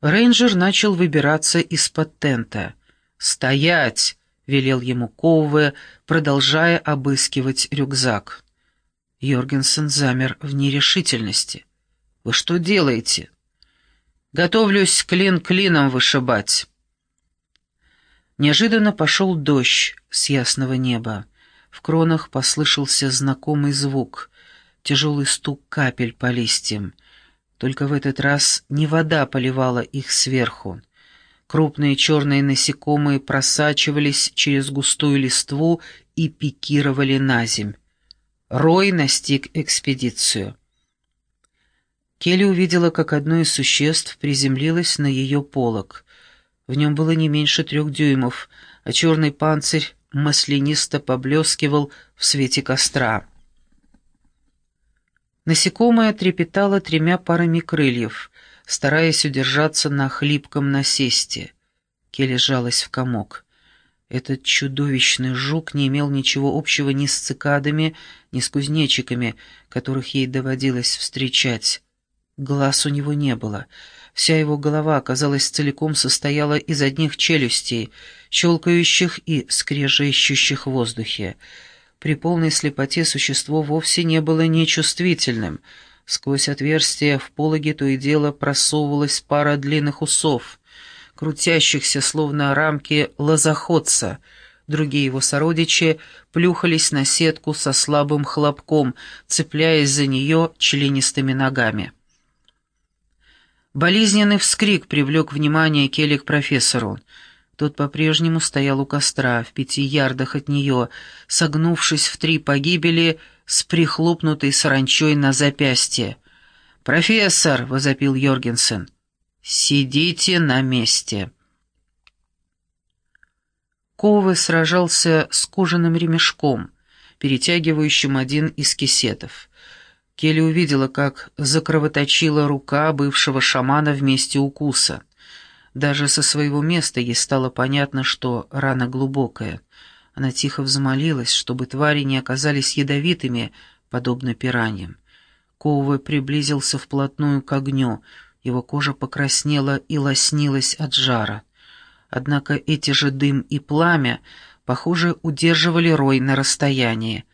Рейнджер начал выбираться из-под тента. «Стоять!» — велел ему Коуве, продолжая обыскивать рюкзак. Йоргенсен замер в нерешительности. «Вы что делаете?» «Готовлюсь клин клином вышибать». Неожиданно пошел дождь с ясного неба. В кронах послышался знакомый звук, тяжелый стук капель по листьям. Только в этот раз не вода поливала их сверху. Крупные черные насекомые просачивались через густую листву и пикировали на земь. Рой настиг экспедицию. Келли увидела, как одно из существ приземлилось на ее полог. В нем было не меньше трех дюймов, а черный панцирь маслянисто поблескивал в свете костра. Насекомое трепетало тремя парами крыльев, стараясь удержаться на хлипком насесте. Келли сжалась в комок. Этот чудовищный жук не имел ничего общего ни с цикадами, ни с кузнечиками, которых ей доводилось встречать. Глаз у него не было. Вся его голова, казалось, целиком состояла из одних челюстей, щелкающих и скрежещущих в воздухе. При полной слепоте существо вовсе не было нечувствительным. Сквозь отверстие в пологе то и дело просовывалась пара длинных усов, крутящихся словно рамки лозоходца. Другие его сородичи плюхались на сетку со слабым хлопком, цепляясь за нее членистыми ногами. Болезненный вскрик привлек внимание Келли к профессору. Тот по-прежнему стоял у костра, в пяти ярдах от нее, согнувшись в три погибели с прихлопнутой саранчой на запястье. «Профессор!» — возопил Йоргенсен. «Сидите на месте!» Ковы сражался с кожаным ремешком, перетягивающим один из кисетов. Келли увидела, как закровоточила рука бывшего шамана вместе укуса. Даже со своего места ей стало понятно, что рана глубокая. Она тихо взмолилась, чтобы твари не оказались ядовитыми, подобно пираньям. Коуве приблизился вплотную к огню, его кожа покраснела и лоснилась от жара. Однако эти же дым и пламя, похоже, удерживали рой на расстоянии.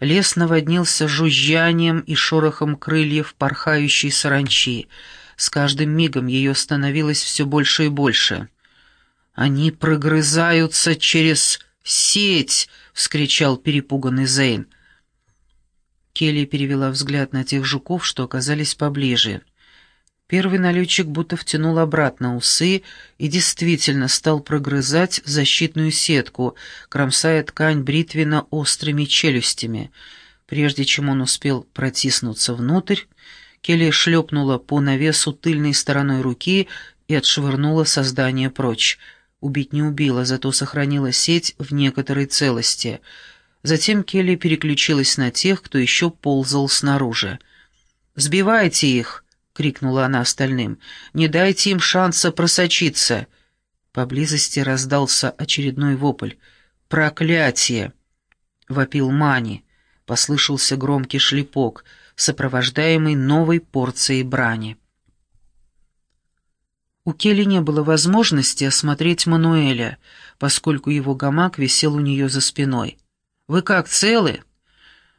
Лес наводнился жужжанием и шорохом крыльев порхающей саранчи — с каждым мигом ее становилось все больше и больше. «Они прогрызаются через сеть!» — вскричал перепуганный Зейн. Келли перевела взгляд на тех жуков, что оказались поближе. Первый налетчик будто втянул обратно усы и действительно стал прогрызать защитную сетку, кромсая ткань бритвенно острыми челюстями. Прежде чем он успел протиснуться внутрь, Келли шлепнула по навесу тыльной стороной руки и отшвырнула создание прочь. Убить не убила, зато сохранила сеть в некоторой целости. Затем Келли переключилась на тех, кто еще ползал снаружи. «Сбивайте их!» — крикнула она остальным. «Не дайте им шанса просочиться!» Поблизости раздался очередной вопль. «Проклятие!» — вопил Мани. Послышался громкий шлепок — сопровождаемый новой порцией брани. У Келли не было возможности осмотреть Мануэля, поскольку его гамак висел у нее за спиной. «Вы как, целы?»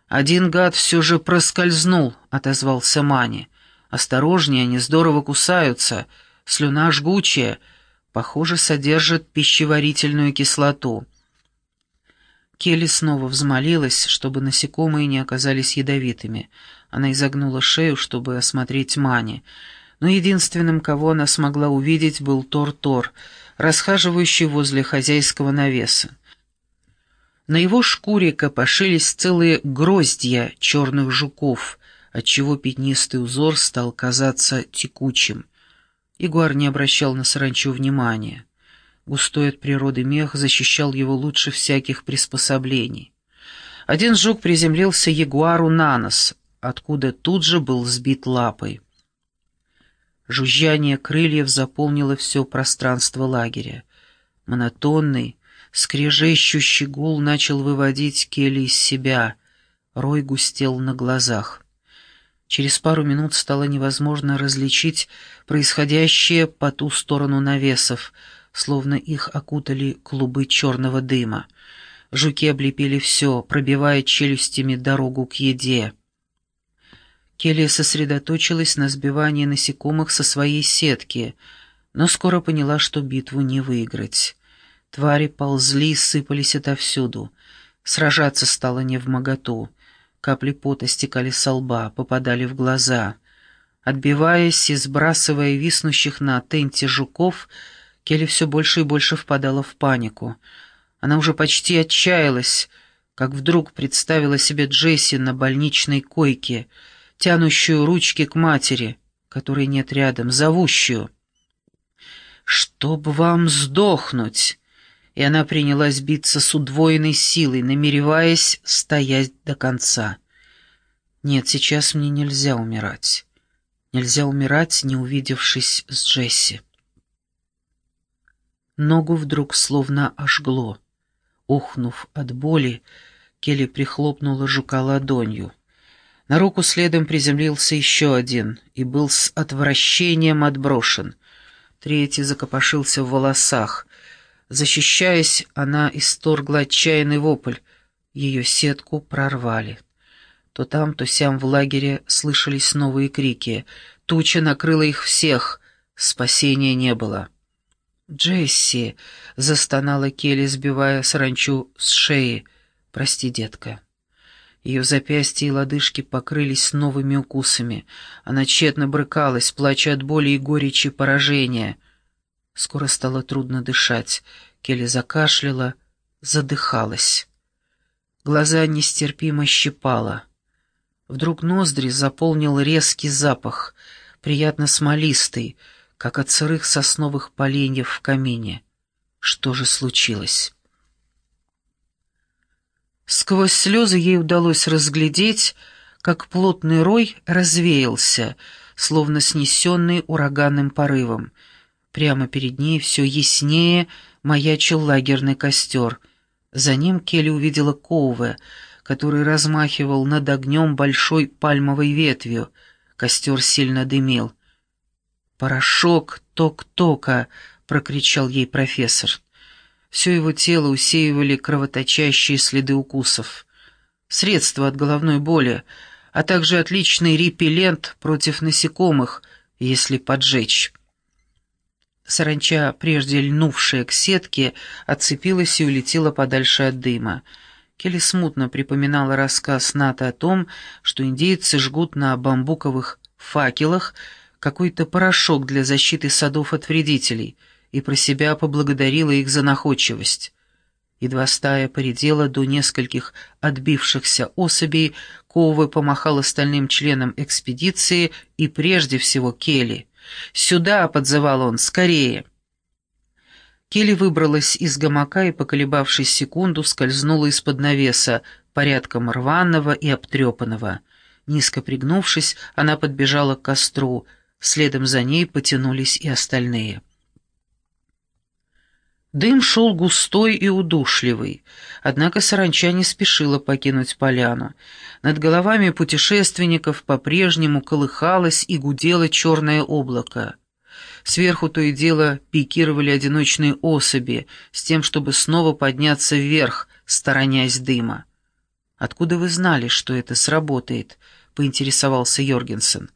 «Один гад все же проскользнул», — отозвался Мани. «Осторожнее, они здорово кусаются. Слюна жгучая. Похоже, содержит пищеварительную кислоту». Келли снова взмолилась, чтобы насекомые не оказались ядовитыми. Она изогнула шею, чтобы осмотреть Мани. Но единственным, кого она смогла увидеть, был Тор-Тор, расхаживающий возле хозяйского навеса. На его шкуре копошились целые гроздья черных жуков, отчего пятнистый узор стал казаться текучим. Ягуар не обращал на саранчу внимания. Густой от природы мех защищал его лучше всяких приспособлений. Один жук приземлился ягуару на нос, откуда тут же был сбит лапой. Жужжание крыльев заполнило все пространство лагеря. Монотонный, скрежещущий гул начал выводить Келли из себя. Рой густел на глазах. Через пару минут стало невозможно различить происходящее по ту сторону навесов, словно их окутали клубы черного дыма. Жуки облепили все, пробивая челюстями дорогу к еде. Келли сосредоточилась на сбивании насекомых со своей сетки, но скоро поняла, что битву не выиграть. Твари ползли, сыпались отовсюду. Сражаться стало невмоготу. Капли пота стекали со лба, попадали в глаза. Отбиваясь и сбрасывая виснущих на тенте жуков, Келли все больше и больше впадала в панику. Она уже почти отчаялась, как вдруг представила себе Джесси на больничной койке, тянущую ручки к матери, которой нет рядом, зовущую. «Чтоб вам сдохнуть!» И она принялась биться с удвоенной силой, намереваясь стоять до конца. «Нет, сейчас мне нельзя умирать. Нельзя умирать, не увидевшись с Джесси». Ногу вдруг словно ожгло. Ухнув от боли, Келли прихлопнула жука ладонью. На руку следом приземлился еще один и был с отвращением отброшен. Третий закопошился в волосах — Защищаясь, она исторгла отчаянный вопль. Ее сетку прорвали. То там, то сям в лагере слышались новые крики. Туча накрыла их всех. Спасения не было. «Джесси!» — застонала Келли, сбивая саранчу с шеи. «Прости, детка». Ее запястья и лодыжки покрылись новыми укусами. Она тщетно брыкалась, плача от боли и горечи поражения — Скоро стало трудно дышать. Келли закашляла, задыхалась. Глаза нестерпимо щипала. Вдруг ноздри заполнил резкий запах, приятно смолистый, как от сырых сосновых поленьев в камине. Что же случилось? Сквозь слезы ей удалось разглядеть, как плотный рой развеялся, словно снесенный ураганным порывом — Прямо перед ней все яснее маячил лагерный костер. За ним Келли увидела Коуве, который размахивал над огнем большой пальмовой ветвью. Костер сильно дымил. «Порошок ток-тока!» — прокричал ей профессор. Все его тело усеивали кровоточащие следы укусов. Средство от головной боли, а также отличный репеллент против насекомых, если поджечь. Саранча, прежде льнувшая к сетке, отцепилась и улетела подальше от дыма. Келли смутно припоминала рассказ Ната о том, что индейцы жгут на бамбуковых факелах какой-то порошок для защиты садов от вредителей, и про себя поблагодарила их за находчивость. Едва стая поредела до нескольких отбившихся особей, Ковы помахал остальным членам экспедиции и прежде всего Келли — «Сюда!» — подзывал он. «Скорее!» Келли выбралась из гамака и, поколебавшись секунду, скользнула из-под навеса, порядком рваного и обтрепанного. Низко пригнувшись, она подбежала к костру. Следом за ней потянулись и остальные. Дым шел густой и удушливый, однако саранча не спешила покинуть поляну. Над головами путешественников по-прежнему колыхалось и гудело черное облако. Сверху то и дело пикировали одиночные особи, с тем, чтобы снова подняться вверх, сторонясь дыма. «Откуда вы знали, что это сработает?» — поинтересовался Йоргенсен.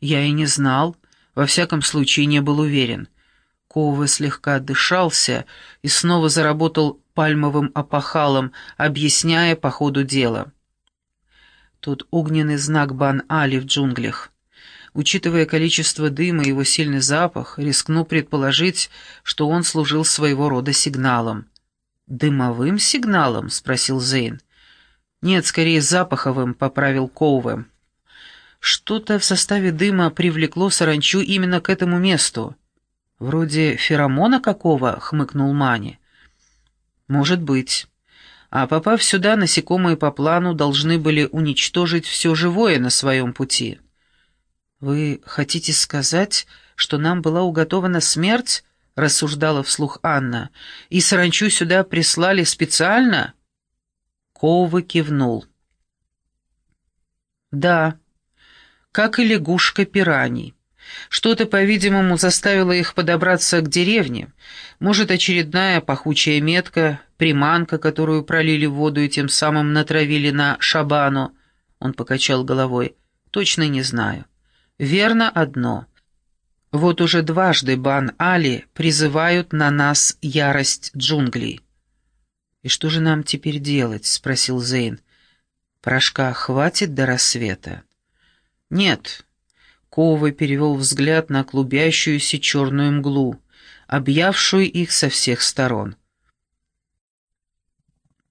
«Я и не знал, во всяком случае не был уверен». Ковы слегка отдышался и снова заработал пальмовым опахалом, объясняя по ходу дела. Тут огненный знак Бан-Али в джунглях. Учитывая количество дыма и его сильный запах, рискну предположить, что он служил своего рода сигналом. «Дымовым сигналом?» — спросил Зейн. «Нет, скорее запаховым», — поправил Коуве. «Что-то в составе дыма привлекло саранчу именно к этому месту». «Вроде феромона какого?» — хмыкнул Мани. «Может быть. А попав сюда, насекомые по плану должны были уничтожить все живое на своем пути». «Вы хотите сказать, что нам была уготована смерть?» — рассуждала вслух Анна. «И саранчу сюда прислали специально?» Ковы кивнул. «Да. как и лягушка пираний. Что-то, по-видимому, заставило их подобраться к деревне. Может, очередная пахучая метка, приманка, которую пролили в воду и тем самым натравили на шабану. Он покачал головой. Точно не знаю. Верно одно. Вот уже дважды Бан-Али призывают на нас ярость джунглей. «И что же нам теперь делать?» — спросил Зейн. «Порошка хватит до рассвета?» «Нет». Кова перевел взгляд на клубящуюся черную мглу, объявшую их со всех сторон.